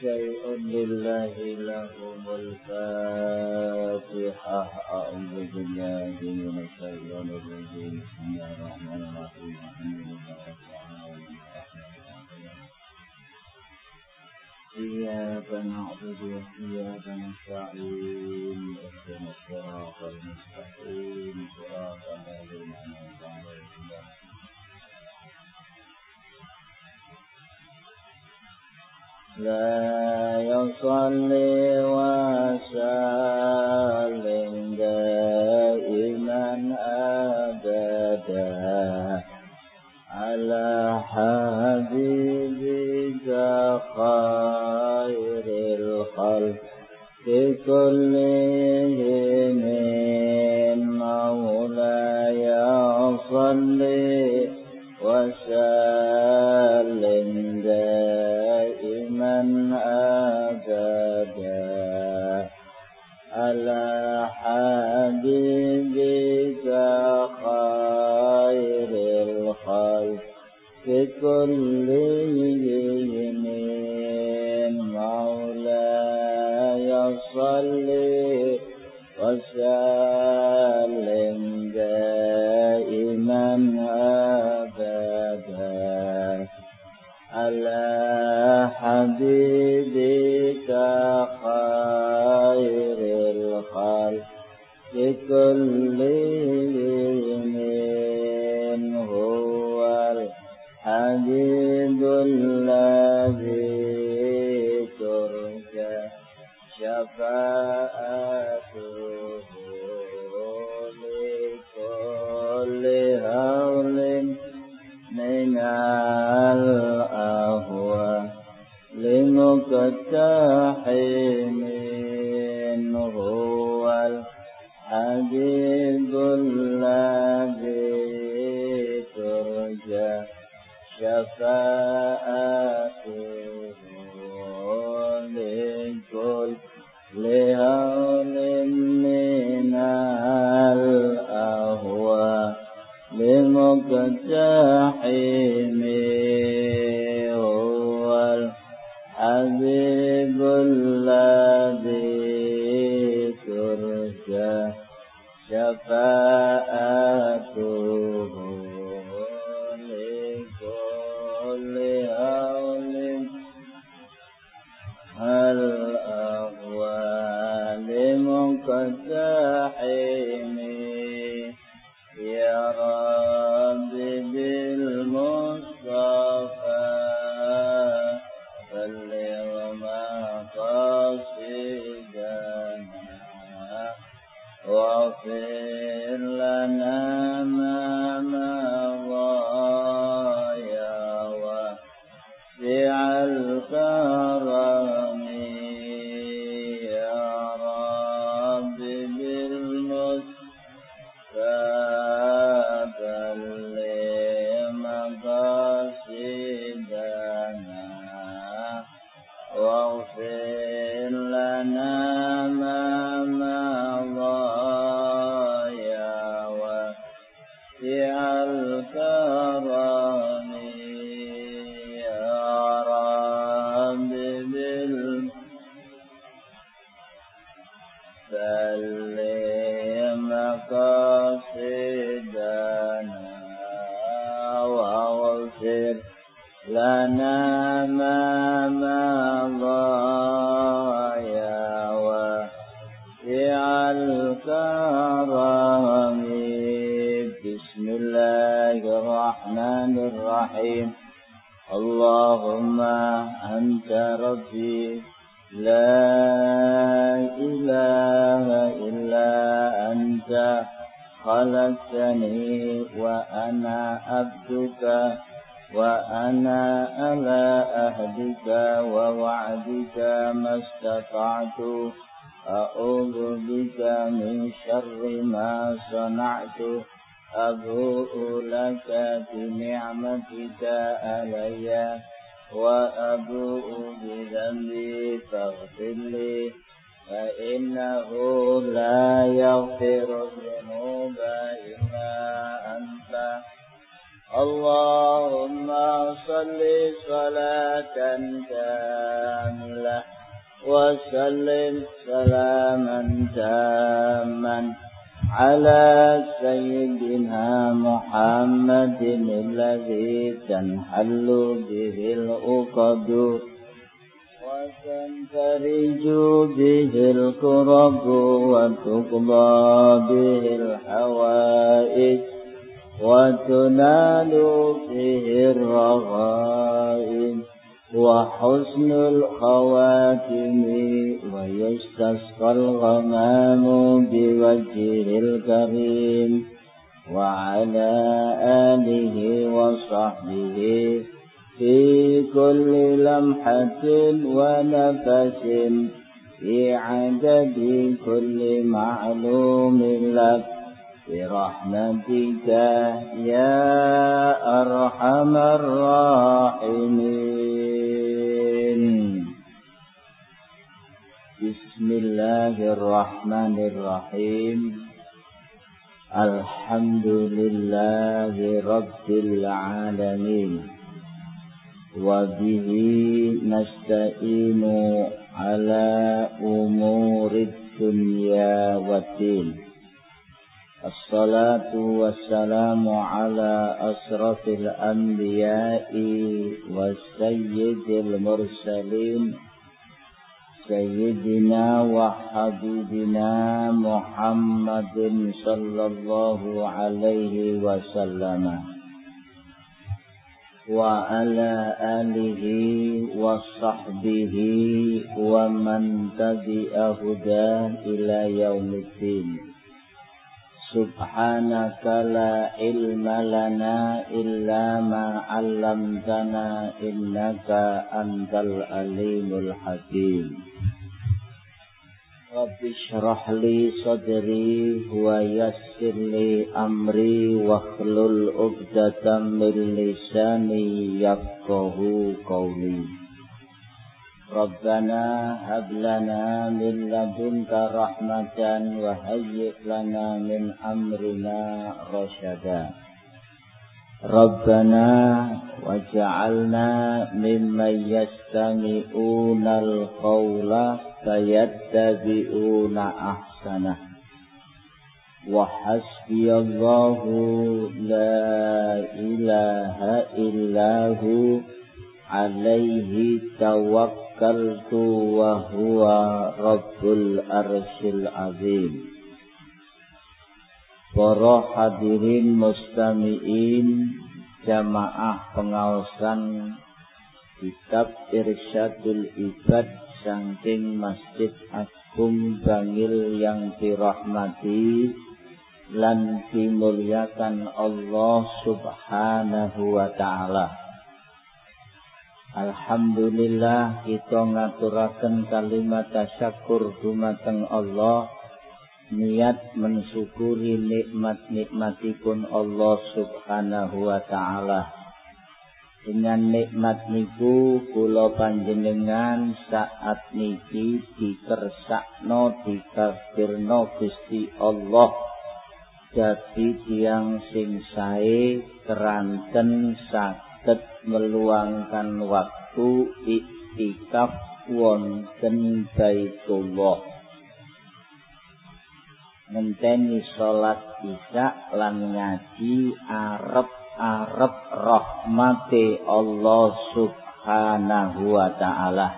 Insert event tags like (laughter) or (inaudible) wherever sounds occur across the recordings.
شيء لله لهم الفاتحة. أعوذ بالله من الشيطان الرجيم. بسم الله الرحمن الرحيم. الحمد لله رب العالمين. إياك نعبد وإياك نستعين اهدنا الصراط المستقيم صراط الذين أنعمت عليهم. لا يصلي وسلم دائما أبدا على حبيبك. خير الخلق. كلهم مولاي صل وسلم دائما أبدا على حبيبك كلهم مولاي صل وسلم دائما أبدا على حبيبك خير الخلق كلهم. Uh. أنت ربي لا إله إلا أنت خلقتني وأنا عبدك وأنا على أهدك ووعدك ما استطعت. أعوذ بك من شر ما صنعت. أبوء لك بنعمتك علي. وأبوء بذنبي فاغفر لي فإنه لا يغفر الذنوب إلا أنت اللهم صل صلاة كاملة وسلم سلاما تاما على سيدنا محمد الذي تنحل به العقد وتنفرج به الكرب وتقضى به الحوائج وتنال به الرغائب. وحسن الخواتم ويستسقى الغمام بوجهه الكريم وعلى آله وصحبه في كل لمحة ونفس في عدد كل معلوم لك برحمتك يا أرحم الراحمين. بسم الله الرحمن الرحيم الحمد لله رب العالمين وبه نستعين على أمور الدنيا والدين الصلاة والسلام على أشرف الأنبياء والسيد المرسلين سيدنا وحبيبنا محمد صلى الله عليه وسلم وعلى آله وصحبه ومن تبع هداه إلى يوم الدين. سبحانك لا علم لنا إلا ما علمتنا إنك أنت العليم الحكيم. رب اشرح لي صدري ويسر لي أمري واحلل عقدة من لساني يفقه قولي. ربنا هب لنا من لدنك رحمة وهيئ لنا من أمرنا رشدا. ربنا واجعلنا ممن يستمعون القول فيتبعون أحسنه. وحسبي الله لا إله إلا هو عليه توكل. Tawakkaltu wa huwa rabbul arsyil azim Para hadirin mustami'in jamaah pengawasan kitab Irsyadul Ibad saking Masjid Agung Bangil yang dirahmati lan dimuliakan Allah Subhanahu wa taala. Alhamdulillah kita ngaturaken kalimat tasyakur dumateng Allah niat mensyukuri nikmat-nikmatipun Allah Subhanahu wa taala. Dengan nikmat niku kula panjenengan saat niki dikersakno dikafirno Gusti Allah dadi tiang sing sae keranten saged meluangkan waktu iktikaf wonten Baitullah. Ngenteni salat isya lan ngaji arep-arep rahmate Allah Subhanahu wa taala.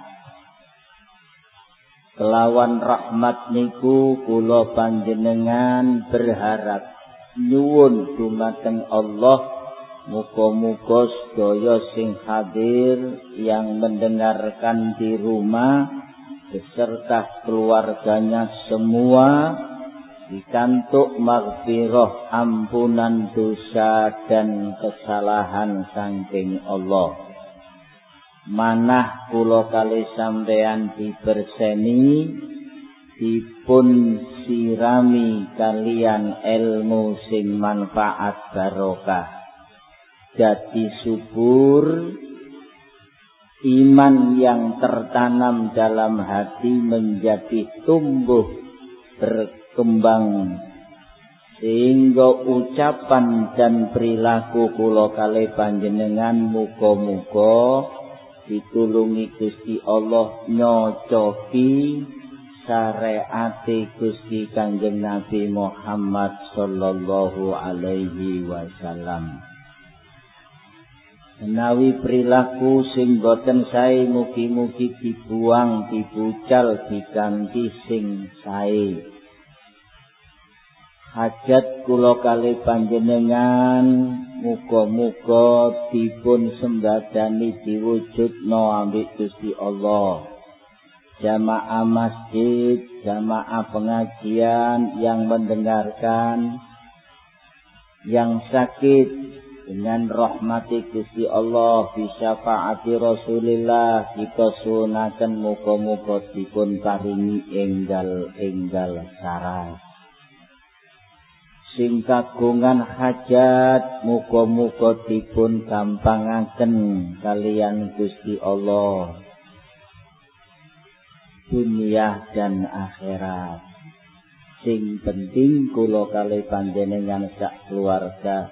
Kelawan rahmat niku kula panjenengan berharap nyuwun dumateng Allah muga-muga sedaya sing hadir yang mendengarkan di rumah beserta keluarganya semua dikantuk maghfirah ampunan dosa dan kesalahan saking Allah. Manah kula kali sampean diberseni dipun sirami kalian ilmu sing manfaat barokah jadi subur iman yang tertanam dalam hati menjadi tumbuh berkembang sehingga ucapan dan perilaku kula kali panjenengan muga-muga ditulungi Gusti Allah nyocoki syariat Gusti Kanjeng Nabi Muhammad sallallahu alaihi wasallam. Menawi perilaku sing boten sae mugi-mugi dibuang, dibucal, diganti sing sae. Hajat kula kali panjenengan muga-muga dipun sembadani diwujudno ambek Gusti Allah. Jamaah masjid, jamaah pengajian yang mendengarkan yang sakit dengan rahmati Gusti Allah bisa faati Rasulillah kita sunakan muga-muga dipun paringi enggal-enggal saras. sing kagungan hajat muga-muga dipun gampangaken kalian Gusti Allah dunia dan akhirat sing penting kula kali panjenengan sak keluarga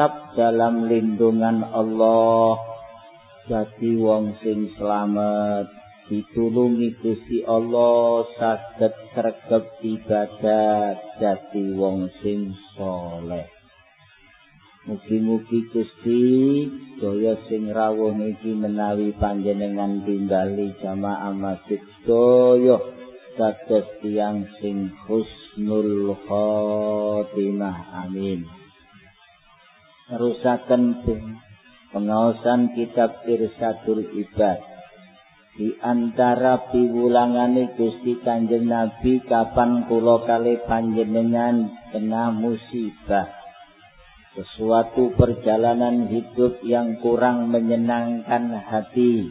tetap dalam lindungan Allah jadi wong sing selamat ditulungi Gusti Allah saged sregep ibadah dadi wong sing saleh. Mugi-mugi Gusti daya sing rawuh niki menawi panjenengan timbali jamaah masjid daya dados tiyang sing husnul khotimah amin. Terusaken pengaosan kitab Irsadul Ibad. Di antara piwulangane Gusti Kanjeng Nabi kapan kula kali panjenengan kena musibah? Sesuatu perjalanan hidup yang kurang menyenangkan hati.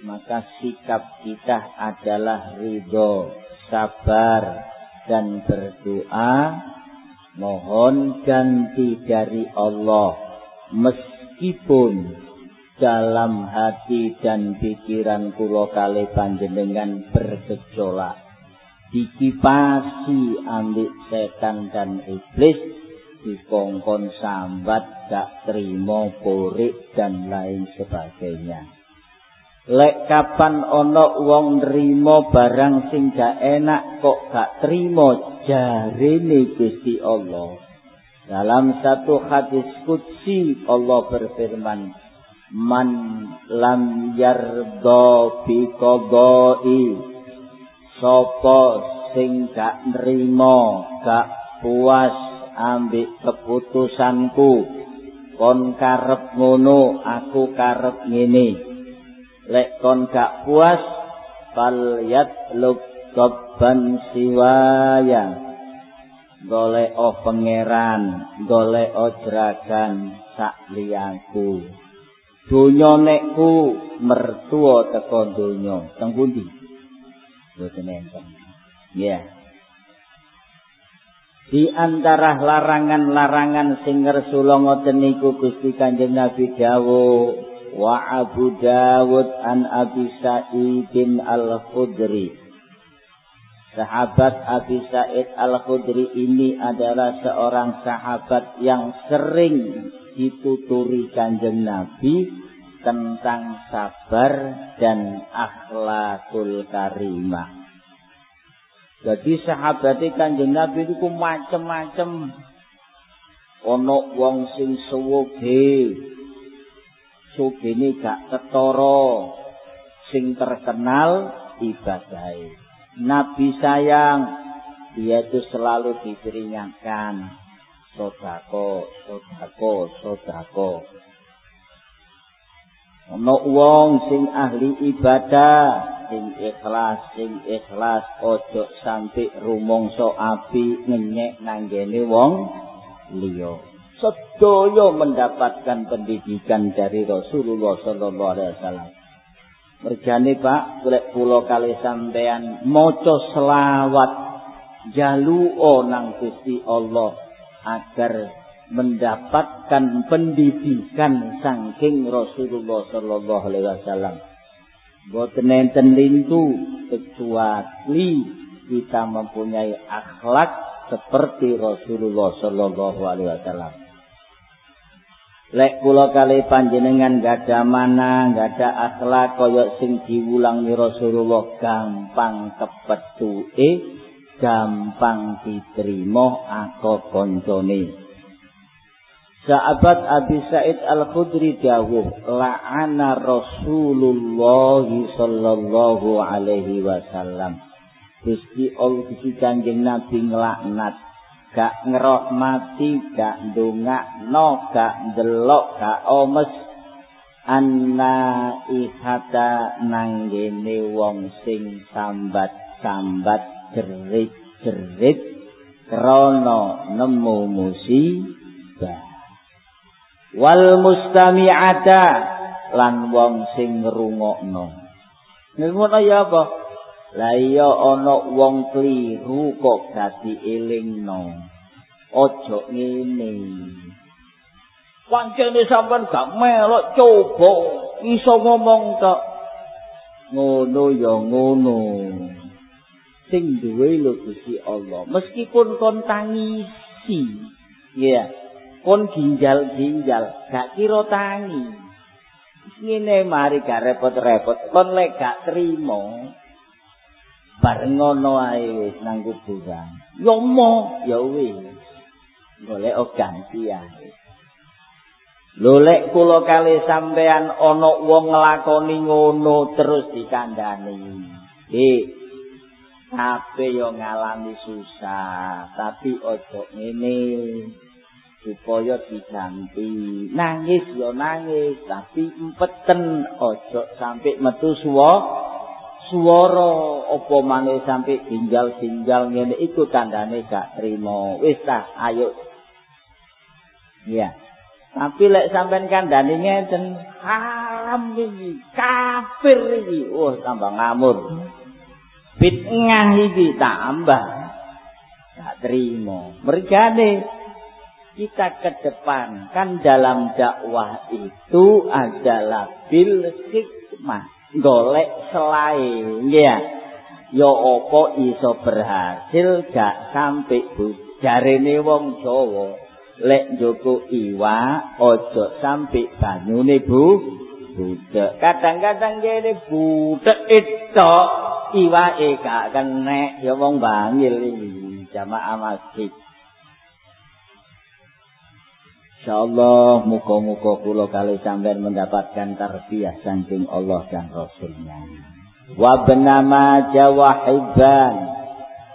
Maka sikap kita adalah ridho sabar dan berdoa mohon ganti dari Allah meskipun dalam hati dan pikiran kula kali panjenengan bergejolak. Dikipasi ambik setan dan iblis dikongkon sambat gak terima porik dan lain sebagainya. Lek kapan ana wong nrimo barang sing gak enak kok gak trimo jarene Gusti Allah. Dalam satu hadis kutsi Allah berfirman man lam yardo bi qadai sapa sing gak nrimo gak puas ambek keputusanku. Kon karep ngono aku karep ngene. Lek kon gak puas fal yatlub qabban siwaya. Golek o pangeran golek o jeragan sak liyaku. Donya nekku mertua teko donya. Teng pundi? Boten ya di antara larangan-larangan sing ngersula ngoten niku Gusti Kanjeng Nabi dawuh wa Abu Dawud an Abi Sa'idin Al-Khudri Sahabat Abi Said Al-Khudri ini adalah seorang sahabat yang sering dituturi kanjeng Nabi tentang sabar dan akhlakul karimah. Jadi sahabat kanjeng Nabi itu macem-macem. Ono wong sing suwuge. Sugene gak ketara. Sing terkenal ibadahnya. Nabi sayang, dia itu selalu diperingatkan. Sodako, sodako, sodako. Ono wong sing ahli ibadah, sing ikhlas, sing ikhlas, ojo sampai rumongso api ngenyek nanggene wong liyo. Sedoyo mendapatkan pendidikan dari Rasulullah Sallallahu Alaihi Wasallam. Merjane Pak, golek kula kali sampean maca selawat jaluo nang Gusti Allah agar mendapatkan pendidikan saking Rasulullah sallallahu alaihi wasallam. Boten enten lintu kecuali kita mempunyai akhlak seperti Rasulullah sallallahu alaihi wasallam. Lek kula kali panjenengan gak ada mana, gak ada akhlak kaya sing diulang Rasulullah gampang kepetuke, gampang diterima ako koncone. Sahabat Abi Said Al-Khudri dawuh, la'ana Rasulullah sallallahu alaihi wasallam. Gusti Allah Kanjeng Nabi nglaknat gak ngrahmati gak ndongakno gak ndelok gak omes. Anna ihata nanggene wong sing sambat-sambat jerit-jerit krana nemu musibah. Wal mustami'ata lan wong sing ngrungokno. Ngono ya apa La iya ana wong kliru kok dadi elingno. Aja ngene. Pancene sampean gak melok coba iso ngomong tok. Ngono ya ngono. Sing duwe lho Gusti Allah. Meskipun kon tangisi, ya. Kon ginjal-ginjal, gak kira tangi. Ngene mari gak repot-repot, kon lek gak trimo. Bareng ngono ae wis nang kuburan. Yo mo, yo wis. Golek ganti ae. Lolek kula kali sampean ana wong nglakoni ngono terus dikandani. He. Tapi yo ngalami susah, tapi ojo ngene. supaya diganti nangis yo nangis tapi empeten ojo sampai metu suwa swara apa maneh sampe ginjal-ginjal ngene iku tandane gak trimo wis ayo. Ya tapi lek sampean kandhane ngeten haram iki kafir iki. Wah tambah ngamur. Bid'ah iki tambah. Gak trimo mergane kita ke depan. Kan dalam dakwah itu adalah bil hikmah golek selain ya ya apa iso berhasil gak sampai jarene wong Jawa. Lek njogo iwa aja sampai banyune bu budek. Kadang-kadang kene budek itu iwa e gak kenek. Ya wong bangil iki jamaah masjid InsyaAllah muka-muka kula kali sampai mendapatkan tarbiyah saking Allah dan Rasulnya. Wa benama jawahibban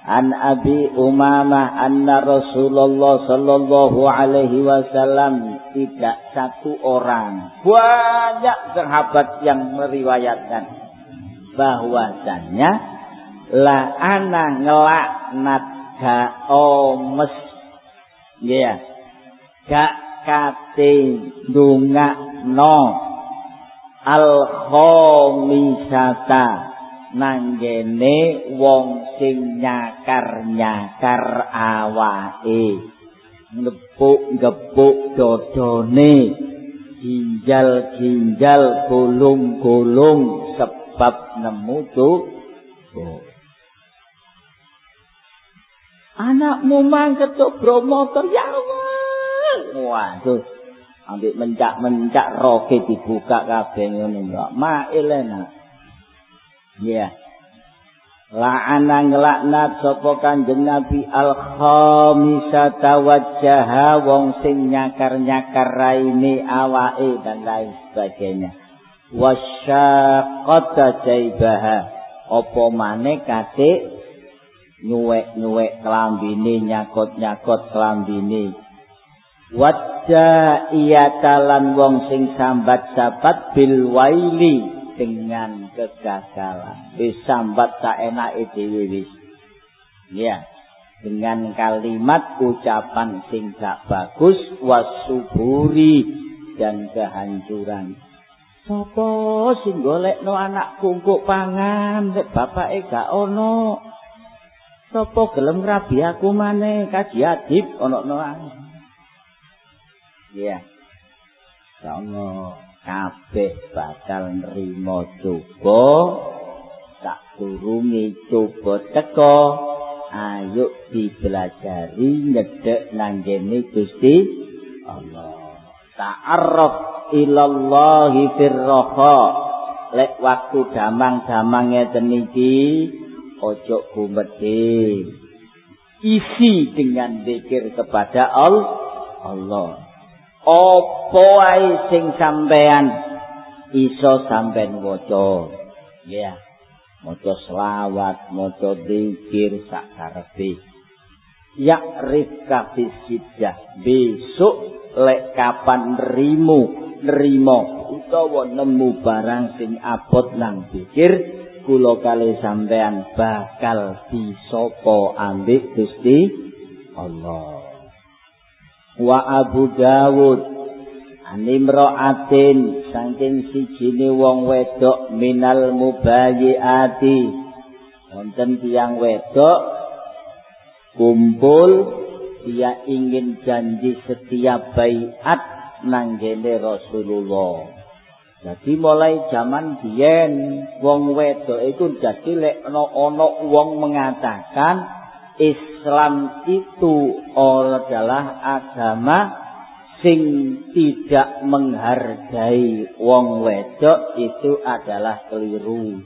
an Abi Umamah anna Rasulullah sallallahu alaihi wasallam tidak satu orang banyak sahabat yang meriwayatkan bahwasannya la ana ngelaknat ga omes ya yeah. gak kate ndongakno al khamisata nanggene wong sing nyakar-nyakar awake ngepuk-ngepuk dodone ginjal-ginjal gulung-gulung sebab nemu tuh Anakmu mang ketobro motor ya Allah. Waduh. Ambek mencak-mencak roke dibuka kabeh ngene kok. Mailena. Iya. La'ana ngelaknat sapa Kanjeng Nabi al-khamisata wajhaha wong sing nyakar-nyakar raine awake dan lain sebagainya. Wasyaqata jaibaha apa maneh kate nyuwek-nyuwek klambine nyakot-nyakot klambine. Wajja iya talan wong sing sambat sabat bil waili dengan kegagalan. Wis sambat saenake dhewe wis. Ya. Dengan kalimat ucapan sing gak bagus wasuburi dan kehancuran. Sopo sing golekno anak kungkuk pangan nek bapake gak ono. Sopo gelem rabi aku maneh kaji adib ono-ono ae. Ya. Sono. kabeh bakal nrimo coba sak durunge coba teko ayo dipelajari nyedek nang kene Gusti Allah ta'arraf ilallahi firraha lek waktu damang-damang ngeten iki ojo gumedhe isi dengan zikir kepada Allah apa ae sing sampean? Iso sampean waca ya maca selawat maca zikir sak karepe. Ya rifka fisidah besok lek kapan nrimu nrimo utawa nemu barang sing abot nang pikir kula kali sampean bakal disapa ambek Gusti Allah wa Abu Dawud. Animraatin saking sijine wong wedok minal mubayyiati wonten tiyang wedok kumpul dia ingin janji setiap bayat nanggene Rasulullah. Jadi mulai zaman biyen wong wedok itu jadi lek ana wong mengatakan Islam itu adalah agama sing tidak menghargai wong wedok itu adalah keliru.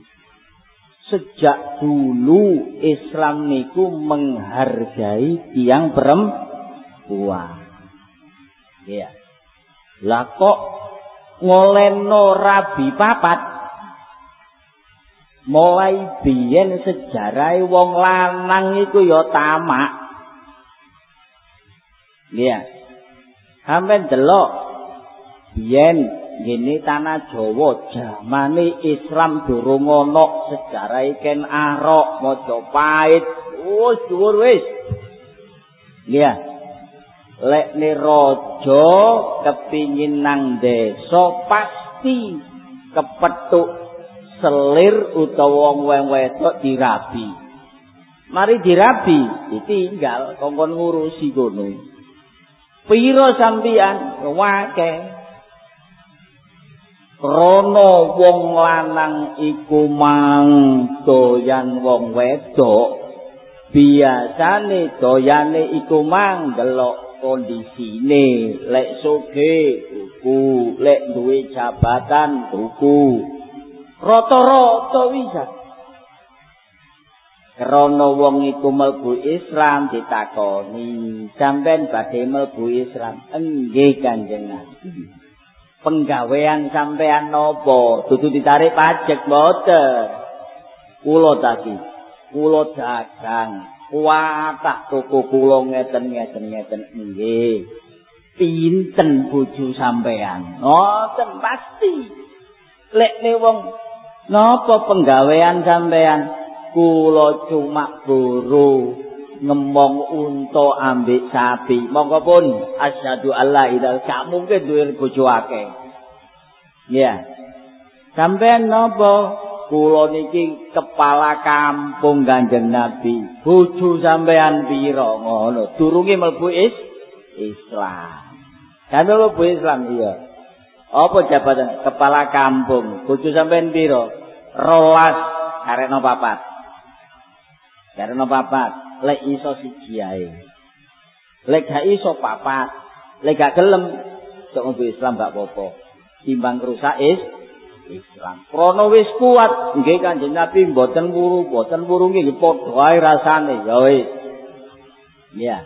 Sejak dulu Islam niku menghargai tiang perempuan. Ya. Lah kok ngoleno rabi papat mulai biyen sejarah wong lanang iku ya tamak. Iya. Sampe delok biyen ngene tanah Jawa jamane Islam durung ana sejarah ken arok maca pait wis dhuwur wis. Iya. Lek ni raja kepingin nang desa pasti kepethuk selir utawa wong wedok dirabi. Mari dirabi, ditinggal kongkon ngurusi kono. Piro sampean wake. Rono wong lanang iku mang doyan wong wedok. Biasane doyane iku mang delok kondisine, lek soge tuku, lek duwe jabatan tuku. Rata-rata bisa. Krana wong iku mlebu Islam ditakoni, sampean badhe mlebu Islam, enggih Kanjeng Nabi. Penggawean sampean napa? Dudu ditarik pajak mboten. Kula tadi, kula dagang, kuatah tuku kula ngeten-ngeten ngeten nggih. Pinten bojo sampean? Ngoten pasti. Lek wong Napa penggawean sampean? Kula cuma buru ngomong unta ambek sapi. Monggo pun asyhadu alla ilaha illallah. mungkin duwe bojo akeh. Ya. Sampean napa? Kula niki kepala kampung Kanjeng Nabi. Bojo sampean pira ngono? Durunge mlebu Islam. Kan mlebu Islam iya. Apa jabatan kepala kampung? Bojo sampean pira? Rolas karena papat. Karena papat. lek iso siji ae. Lek gak iso papat, lek gak gelem sok ngombe Islam gak apa-apa. Timbang rusak is Islam. Krono wis kuat, nggih Kanjeng Nabi mboten wuru, mboten wuru nggih padha ae rasane, ya wis. Ya,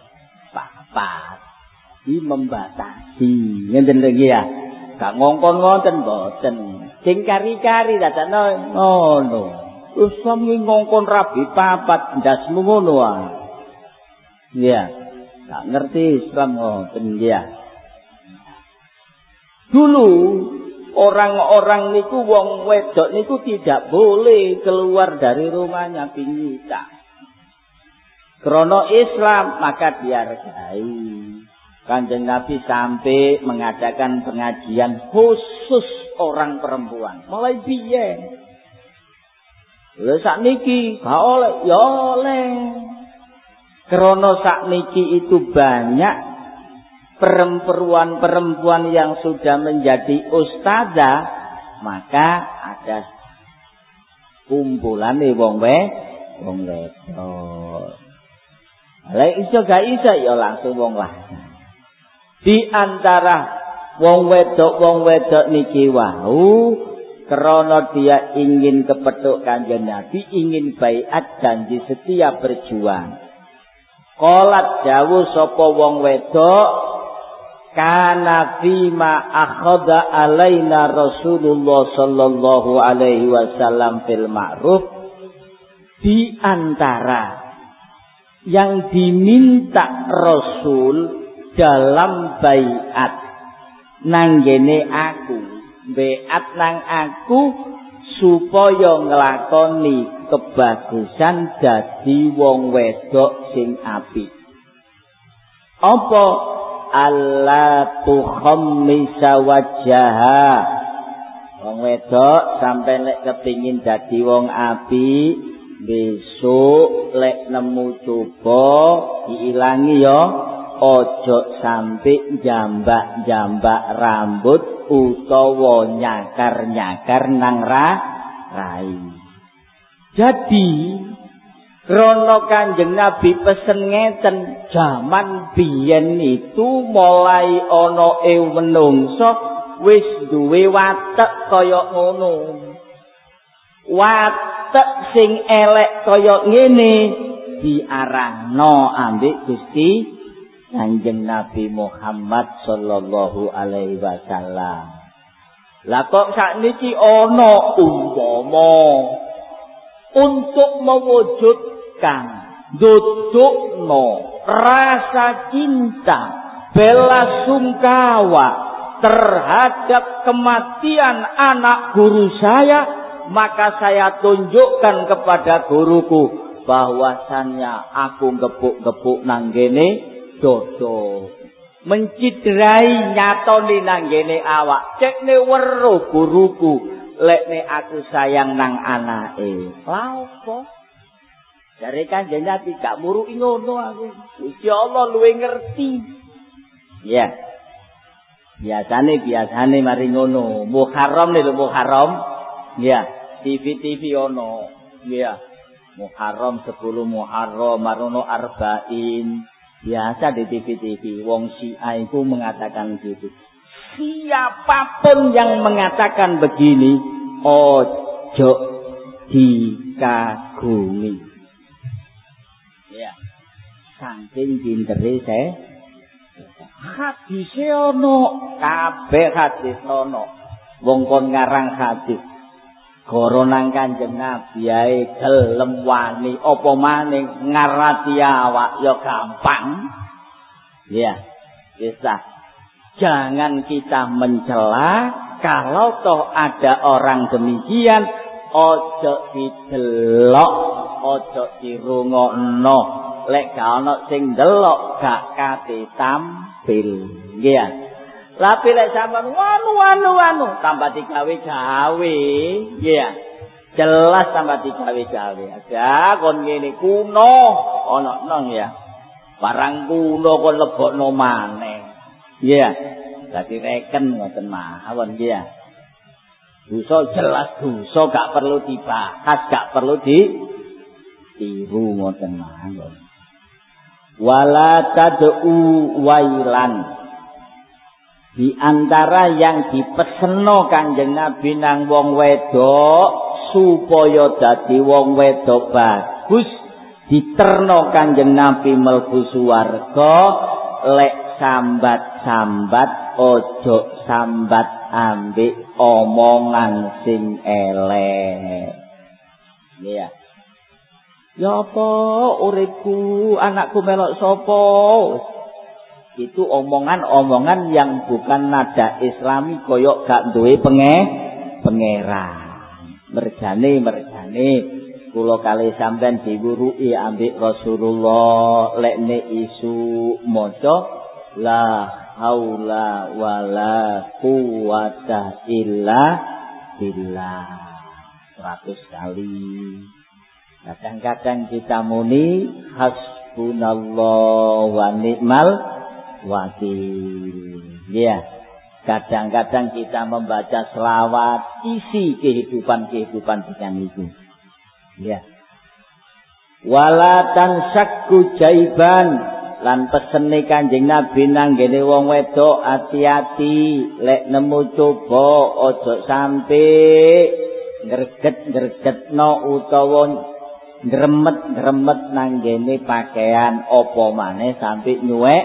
papat. Iki membatasi, ngenten lho ya. Gak ngongkon ngoten mboten. Sing kari-kari dadakno ngono. Iki ngongkon rabi papat ndasmu ngono wae. Ya. Gak ngerti Islam ngoten ya. Dulu orang-orang niku wong wedok niku tidak boleh keluar dari rumahnya pingita. Krono Islam maka dihargai. Kanjeng Nabi sampai mengadakan pengajian khusus orang perempuan. Mulai biyen. Lha sakniki gak oleh, ya oleh. Krono sakniki itu banyak perempuan-perempuan yang sudah menjadi ustazah, maka ada kumpulan nih wong we, wong wedok. Lek iso gak iso ya langsung wong lanang. Di antara wong wedok wong wedok niki wau krana dia ingin kepethuk kanjeng Nabi ingin baiat janji setia berjuang. Kolat jauh sapa wong wedok kana fima akhadha alaina Rasulullah sallallahu alaihi wasallam fil ma'ruf. Di antara yang diminta Rasul dalam baiat nanggene aku baiat nang aku supaya nglakoni kebagusan dadi wong wedok sing apik. Apa? Alla tukhammisa wajhaha wong wedok sampai nek kepingin dadi wong apik besok lek nemu coba diilangi ya ojo sampai jambak-jambak rambut utawa nyakar-nyakar nang ra rai. Jadi Rono Kanjeng Nabi pesen ngeten jaman biyen itu mulai ana e menungso wis duwe watek kaya ngono. Watek sing elek kaya ngene diarahno ambek Gusti Kanjeng Nabi Muhammad sallallahu alaihi wasallam. Lah kok sakniki ana umpama untuk mewujudkan dudukno rasa cinta bela sungkawa terhadap kematian anak guru saya maka saya tunjukkan kepada guruku bahwasannya aku gepuk-gepuk nang gene dodo menciderai nyatoni nang gene awak. Cekne weruh guruku. Lekne aku sayang nang anake. Lha opo dari kanjeng Nabi gak muru ngono aku. Gusti Allah luwe ngerti. Ya. Biasane biasane mari ngono. Muharram lho muharram. Ya. TV-TV ono. Ya. Muharram 10 muharram marono arba'in Biasa di TV-TV, wong Syiah itu mengatakan gitu. Siapapun yang mengatakan begini, ojo dikagumi. Ya, saking pintere saya. Hadis ono, kabeh hadis ono. Wong kon ngarang hadis. Goronang kanjeng Nabi ae gelem wani apa maning ngarati awak ya gampang. Ya. Bisa. Jangan kita mencela kalau toh ada orang demikian ojo didelok, ojo dirungokno. Lek gak ana sing delok gak kate tampil. Nggih. Tapi lek sampean wanu wanu wanu tambah digawe gawe, iya. Jelas tambah digawe gawe. Ada kon ngene kuno ana nang ya. Barang kuno kon lebokno maneh. Iya. Dadi reken ngoten mawon iya. Dosa jelas dosa gak perlu dibahas, gak perlu di tiru ngoten mawon. wala tad'u wailan di antara yang dipeseno kanjeng Nabi nang wong wedok supaya dadi wong wedok bagus diterno kanjeng Nabi mlebu swarga lek sambat-sambat ojo sambat ambek omongan sing elek. Iya. Ya apa uripku? Anakku melok sapa itu omongan-omongan yang bukan nada islami koyok gak duwe penge pangeran. Merjane merjane. Kula kali sampean diwuruki ambek Rasulullah lekne isu maca la haula wala quwata illa billah. 100 kali. Kadang-kadang kita muni hasbunallah wa ni'mal wakil. Ya, kadang-kadang kita membaca selawat isi kehidupan-kehidupan dengan itu. Ya. Walatan sakku jaiban lan pesene Kanjeng Nabi nang ngene wong wedok ati-ati lek nemu coba aja sampe greget-gregetno utawa ngremet-ngremet nang ngene pakaian apa maneh sampe nyuwek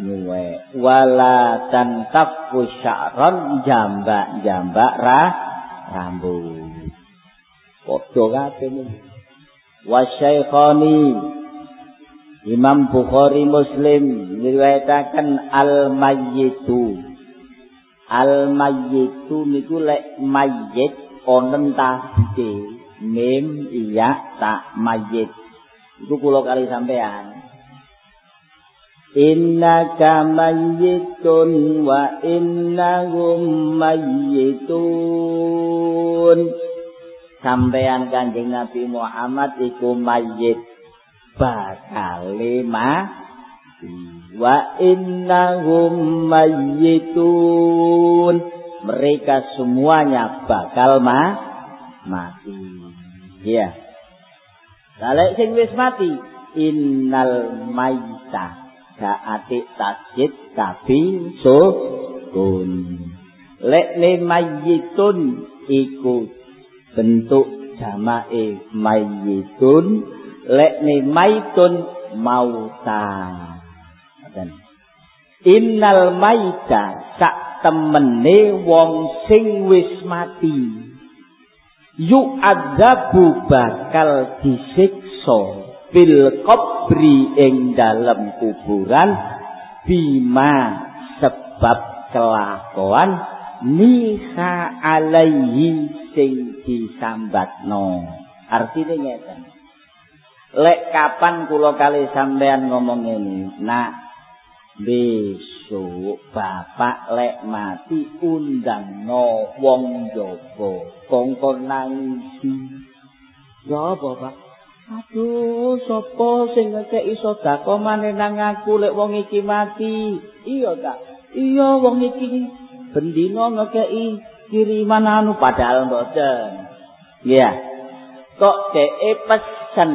nyuwe wala tantafu sya'ran jambak-jambak ra rambut. Padha kabeh wa syaikhani Imam Bukhari Muslim meriwayataken al mayyitu al mayyitu niku lek mayyit onen tasdid mim iya tak mayyit iku kula kali sampean innaka mayyitun wa innahum mayyitun. Sampeyan kanjeng Nabi Muhammad iku mayyit. Bakal mati. Wa innahum mayyitun. Mereka semuanya bakal ma mati. Ya Kalau sing wis mati innal mayyitah atik tasjid tapi sukun. Lek mayyitun iku bentuk jamae mayyitun lek ne maitun mauta innal maita sak temene wong sing wis mati. Yu adzabu bakal disiksa bil qabri ing dalem kuburan bima sebab kelakuan nisa alaihi sing disambatno artine ngeten. Lek kapan kula kali sampean ngomong ini nak besok bapak lek mati undang no wong jopo kongkon nangisi. Ya bapak Aduh, sapa sing ngekeki sedekah maneh nang aku lek wong iki mati? Iya ta? Iya wong iki bendina ngekeki kiriman anu padahal mboten. Iya. Kok dheke pesen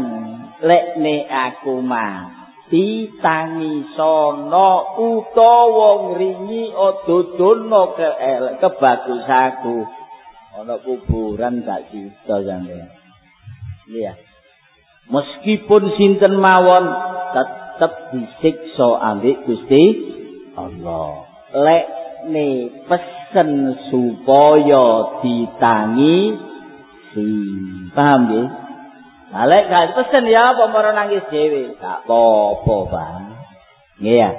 lek ne aku mati tangi sono utawa ngringi ododono ke kebagusaku. Ana kuburan gak sida sampeyan. Iya. Meskipun sinten mawon tetep disiksa ambek Gusti Allah. Lek ne pesen supaya ditangi si paham ya nah, lek gak pesen ya mara nangis dhewe? Gak apa-apa bang. Iya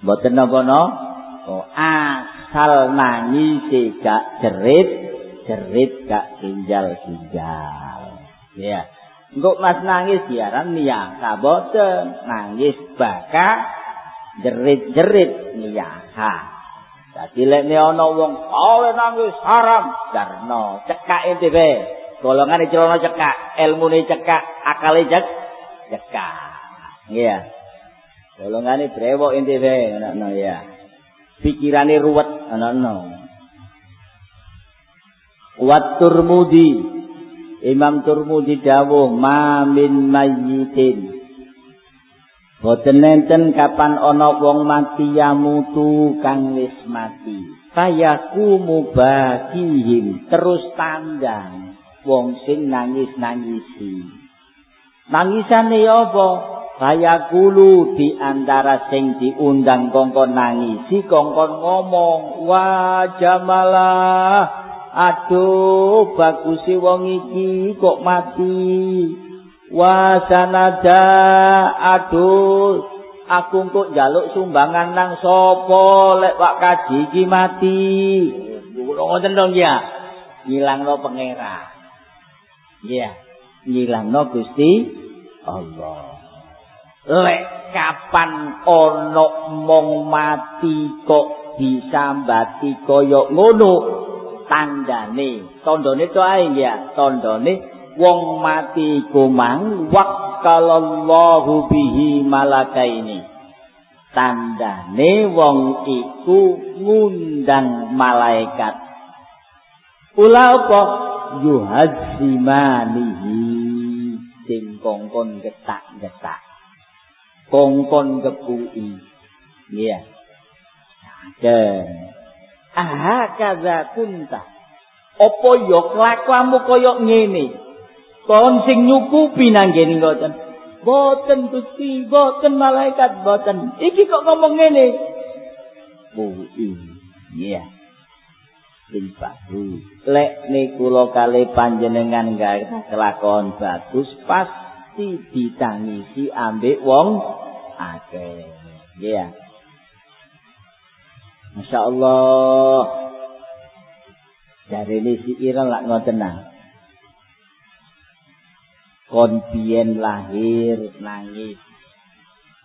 mboten napa-napa. Oh, asal nangis gak jerit jerit gak ginjal-ginjal. Iya Engkau mas nangis diaran niyaka boten nangis baka jerit-jerit niyaka. Jadi lek ne ana wong oleh nangis haram karena cekak ente be. Golongan celana cekak, ilmu ne cekak, akal cek cekak. Iya. Golongan brewok ente be ngono ya. Pikirane ruwet ngono. Wat turmudi Imam Turmudi dawuh ma min mayyitin Boten nenten kapan ana wong mati yamutu kang wis mati. Kayaku mubakihim terus tandang wong sing nangis-nangisi. Nangisane apa? Kayakulu di antara sing diundang kongkon nangisi kongkon ngomong, "Wah, jamalah, aduh bagusi wong iki kok mati." wasanada aduh aku kok njaluk sumbangan nang sapa? Lek Pak Kaji iki mati. Ngoten dong ya. Ngilangno pangeran. Iya ngilangno Gusti Allah. Lek kapan ana mong mati kok disambati kaya ngono tandane tandane to ae ya tandane wong mati kumang wakalallahu bihi malakaini. Tandane wong iku ngundang malaikat. Ula apa? Yuhadzimanihi sing kongkon getak-getak. Kongkon kepui. Iya. Dan aha kaza kunta apa yo kelakuanmu koyok ngene? Kon sing nyukupi nanggene ngoten. Boten Gusti boten malaikat boten. Iki kok ngomong ngene? Bu iya. Baru. Lek niku kula kali panjenengan gawe kelakon bagus pasti ditangisi ambek wong akeh. Iya Masya Allah dari ini si Iran lah ngoten kon biyen lahir nangis.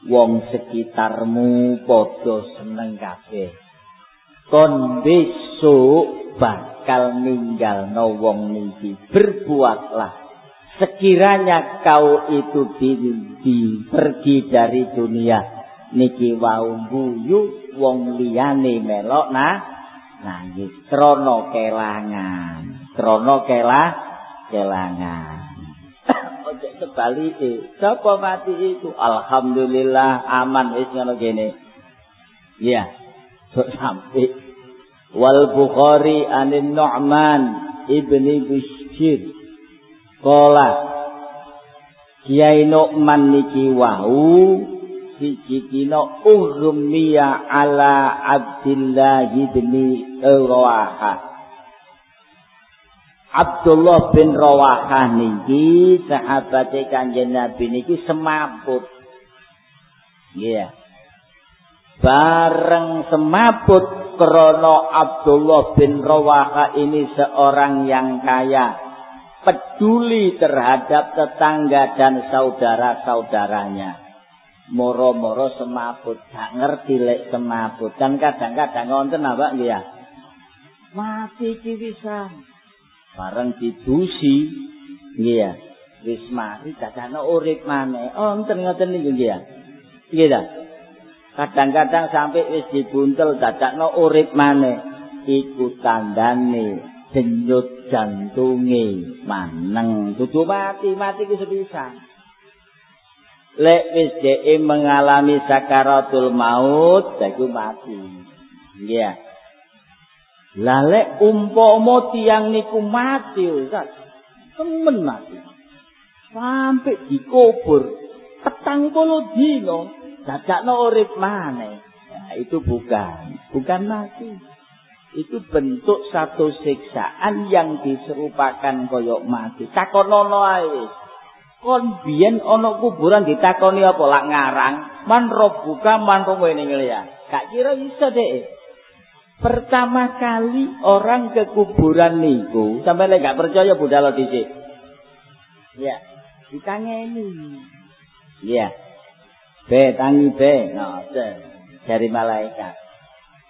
Wong sekitarmu padha seneng kabeh. Kon besok bakal ninggalno wong niki. Berbuatlah. Sekiranya kau itu di, di pergi dari dunia niki wau guyu wong liyane melok nah nangis krana kelangan krana kelah kelangan. (coughs) Sebalike sapa mati itu alhamdulillah aman wis ngono kene. Iya kok sampe. Wal bukhari anin nu'man ibni bishir kola kiai nu'man niki wau siji dina ughmiya ala abdillah ibni rawaha Abdullah bin Rawahah niki sahabat Kanjeng Nabi niki semaput. Iya. Yeah. Bareng semaput krana Abdullah bin Rawahah ini seorang yang kaya, peduli terhadap tetangga dan saudara-saudaranya. Moro-moro semaput, gak ngerti lek semaput. Dan kadang-kadang ngonten apa ya? Mati kiwisan. bareng didusi nggih ya? Wis mari dadane urip maneh. Oh enten ngoten niku nggih ya? Nggih ta? Kadang-kadang sampai wis dibuntel dadakno urip maneh. Iku tandane denyut jantunge maneng. Dudu mati mati ku sepisan lek wis dhek mengalami sakaratul maut iku mati nggih ya Lalek umpama tiang niku mati Ustaz. Temen mati. Sampai dikubur petang puluh dino dadakno urip maneh. Nah, itu bukan, bukan mati. Itu bentuk satu siksaan yang diserupakan koyok mati. Takonono ae. Kon biyen ana kuburan ditakoni apa lak ngarang, man buka man rene ngeliat. Gak kira iso deh. Pertama kali orang ke kuburan niku, sampai lek gak percaya budal dhisik. Ya, ditangeni. Ya. Be tangi be, no, dari malaikat.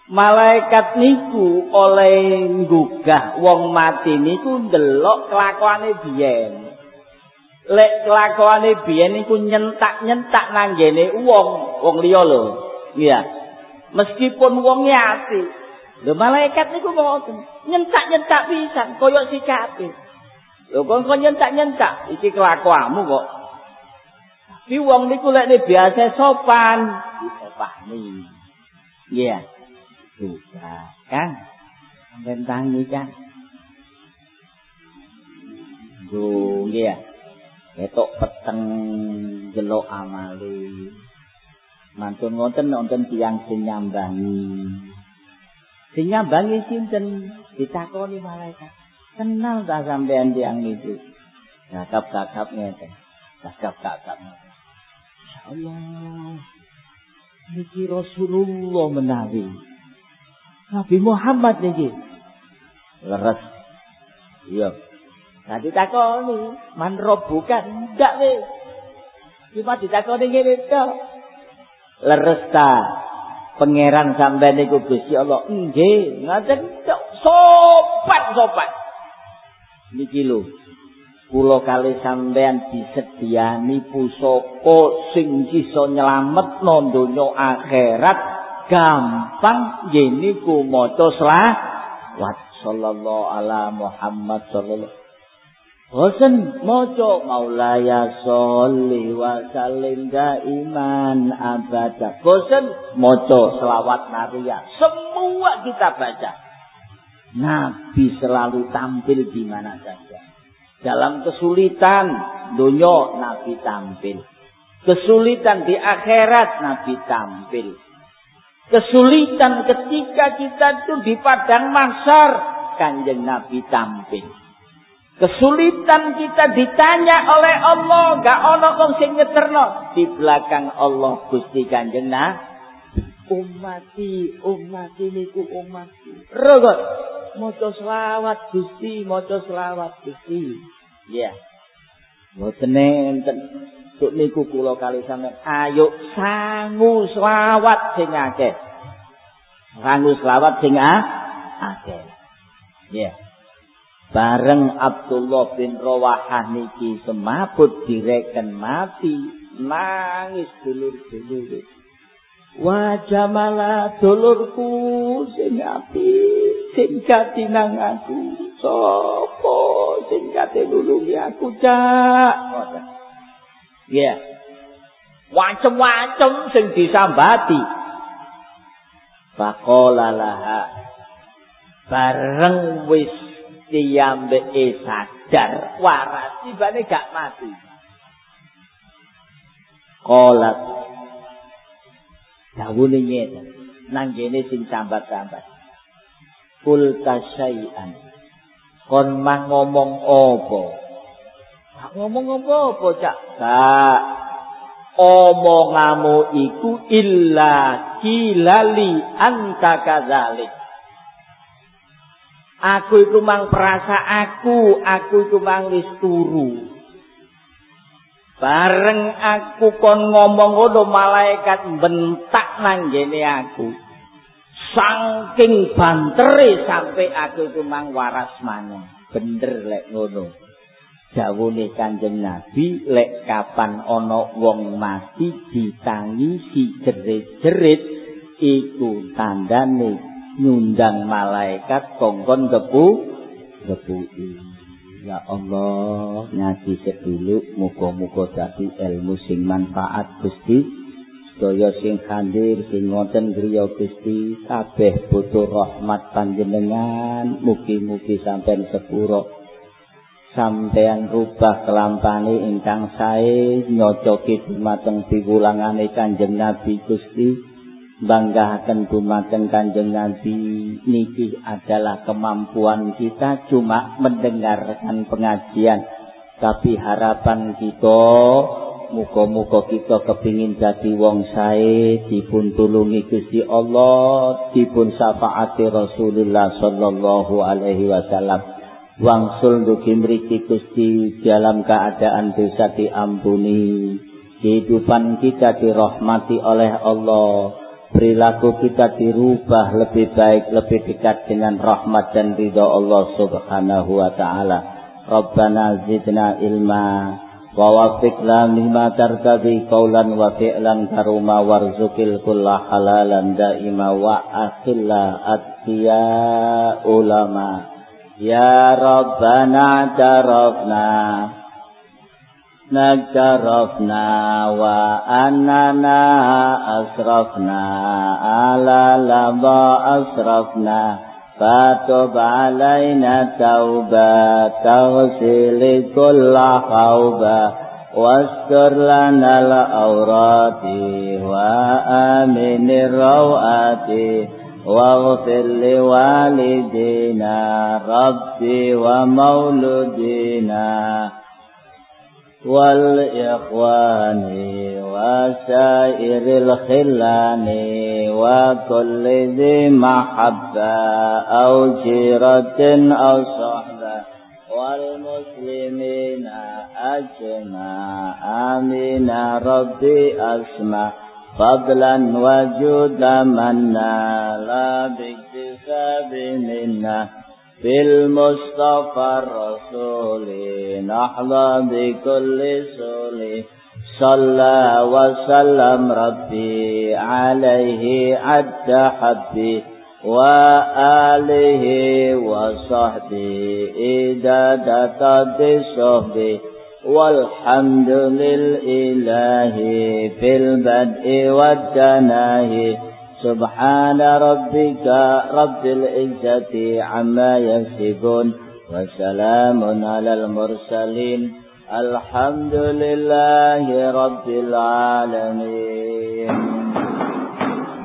Malaikat niku oleh nggugah wong mati niku ndelok kelakuane biyen. Lek kelakuane biyen niku nyentak-nyentak nang ngene wong, wong liya lho. Iya. Meskipun wong ati, Lho malaikat niku ngoten, nyentak-nyentak pisan kaya sikape. Lho kok kok nyentak-nyentak iki kelakuanmu kok. Ki wong niku lek biasa sopan, disopani. Iya. Juga kan. Sampai tangi kan. Duh, iya. Ketok peteng jelok amali. Mantun ngoten nonton tiang sing nyambangi. Sing nyambangi sinten ditakoni malaikat. Kenal tak sampean tiang itu? Ngeten. Gagap-gagap ngeten. Allah. Niki Rasulullah menawi. Nabi Muhammad niki. Leres. Iya. Tadi takoni, man bukan enggak wis. Cuma ditakoni ngene to. Leres ta. Pangeran sampean niku Gusti Allah. Nggih, ngaten tok sopan-sopan. Niki lho. kula kali sampean disediani pusaka sing bisa nyelametno donya akhirat gampang yen ku maca selawat sallallahu ala Muhammad sallallahu Bosen moco maulaya sholli wa salim iman abada. Bosen moco selawat nabiya. Semua kita baca. Nabi selalu tampil di mana saja. Dalam kesulitan dunia Nabi tampil. Kesulitan di akhirat Nabi tampil. Kesulitan ketika kita itu di padang masar kanjeng Nabi tampil. Kesulitan kita ditanya oleh Allah, gak ono wong sing nyeterno di belakang Allah Gusti Kanjeng Nabi. Umati, umati niku umati. Rogot, maca selawat Gusti, maca selawat Gusti. Iya. Mboten enten tuk niku kula kali sampeyan ayo sangu selawat sing akeh. Sangu selawat sing akeh. Iya. Bareng Abdullah bin Rawahah niki semaput direken mati nangis dulur-dulur. Wajah malah dulurku sing api sing jati nang aku. Sopo sing kate nulungi aku cak. Ya. Wacem-wacem sing disambati. Faqala laha bareng wis diyambeke sadar waras tibane gak mati. Qolat Dawune nyeten nang kene sing sambat-sambat. Kul tasyai'an kon mah ngomong apa? Ngomong apa apa cak? Tak omongamu iku illa kilali anta kadzalik aku iku mang perasa aku aku iku mang wis turu. Bareng aku kon ngomong ngono malaikat bentak nang ngene aku. Saking bantere sampai aku itu mang waras maneh. Bener lek ngono. Dawuhe kanjeng nabi lek kapan ana wong mati ditangi si jerit-jerit iku tandane nyundang malaikat kongkon gepu gepu ya Allah ngaji sedulu muga-muga dadi ilmu sing manfaat Gusti. Sedaya sing hadir sing wonten griya Gusti. Kabeh butuh rahmat panjenengan. Mugi-mugi sampeyan sepuro. Sampeyan rubah kelampane ingkang sae nyocoki dumateng piwulangane Kanjeng Nabi Gusti banggahaken dumateng Kanjeng Nabi niki adalah kemampuan kita cuma mendengarkan pengajian tapi harapan kita Muga-muga kita kepingin jadi wong sae dipun tulungi Gusti Allah, dipun syafaati Rasulullah sallallahu alaihi wasallam. Wangsul dugi mriki Gusti dalam keadaan dosa diampuni. Kehidupan kita dirahmati oleh Allah perilaku kita dirubah lebih baik, lebih dekat dengan rahmat dan ridha Allah Subhanahu wa taala. Rabbana zidna ilma wa wafiqna lima tartabi qawlan wa fi'lan karuma warzukil kulla halalan daima wa akhilla atqiya ulama. Ya Rabbana tarafna نكرفنا وأننا أسرفنا على لظى أسرفنا فتب علينا توبة تغسل كل خوبة واستر لنا الأورات وآمن الروآت واغفر لوالدينا ربي ومولدينا والإخوان وسائر الخلان وكل ذي محبة أو جيرة أو صحبة والمسلمين أجمع آمين. ربي أسمع. فضلا وجودا منا. لا باكتساب منا بالمصطفى الرسول نحظى بكل سول صلى وسلم ربي عليه عد حبي وآله وصحبه إذا صحبه والحمد للإله في البدء والتناهي سبحان ربك رب العزة عما يصفون وسلام على المرسلين. الحمد لله رب العالمين.